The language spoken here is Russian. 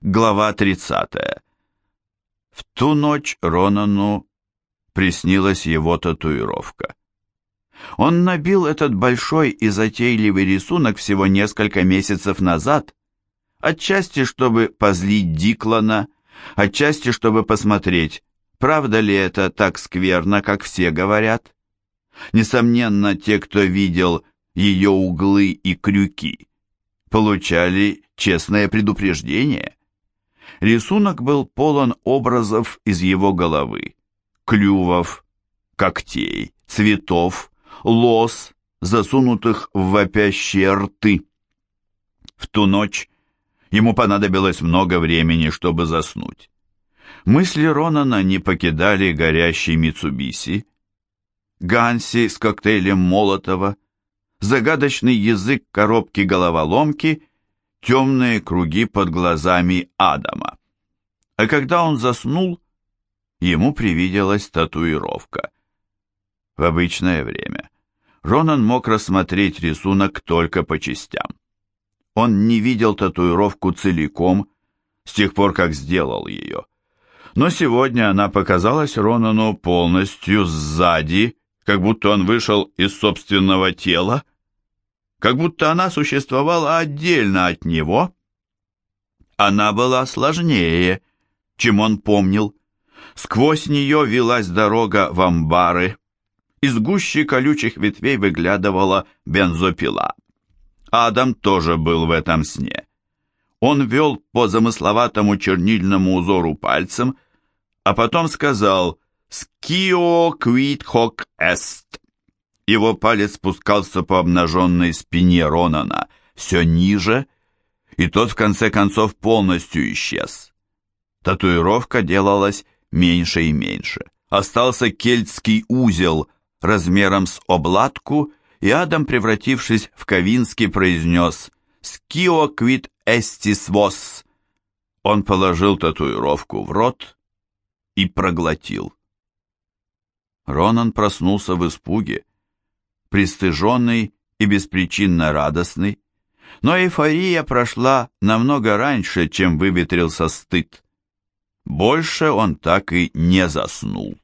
Глава 30. В ту ночь Ронану приснилась его татуировка. Он набил этот большой и затейливый рисунок всего несколько месяцев назад, отчасти чтобы позлить Диклана, отчасти чтобы посмотреть, правда ли это так скверно, как все говорят. Несомненно, те, кто видел ее углы и крюки, получали честное предупреждение. Рисунок был полон образов из его головы, клювов, когтей, цветов, лос, засунутых в вопящие рты. В ту ночь ему понадобилось много времени, чтобы заснуть. Мысли Ронана не покидали горящий Митсубиси, Ганси с коктейлем Молотова, загадочный язык коробки головоломки, темные круги под глазами Адама. А когда он заснул, ему привиделась татуировка. В обычное время Ронан мог рассмотреть рисунок только по частям. Он не видел татуировку целиком с тех пор, как сделал ее. Но сегодня она показалась Ронану полностью сзади, как будто он вышел из собственного тела, как будто она существовала отдельно от него. Она была сложнее, чем он помнил. Сквозь нее велась дорога в амбары. Из гущи колючих ветвей выглядывала бензопила. Адам тоже был в этом сне. Он вел по замысловатому чернильному узору пальцем, а потом сказал «Скио квит хок эст». Его палец спускался по обнаженной спине Ронана все ниже, и тот в конце концов полностью исчез. Татуировка делалась меньше и меньше. Остался кельтский узел размером с обладку, и Адам, превратившись в Ковинский, произнес «Скио квит эстис вос». Он положил татуировку в рот и проглотил. Ронан проснулся в испуге, пристыженный и беспричинно радостный, но эйфория прошла намного раньше, чем выветрился стыд. Больше он так и не заснул.